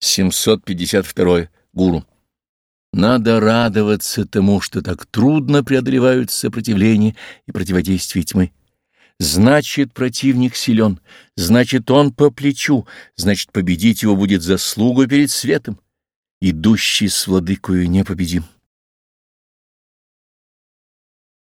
752. Гуру. Надо радоваться тому, что так трудно преодолевают сопротивление и противодействие тьмы. Значит, противник силен, значит, он по плечу, значит, победить его будет заслуга перед светом. Идущий с владыкою непобедим.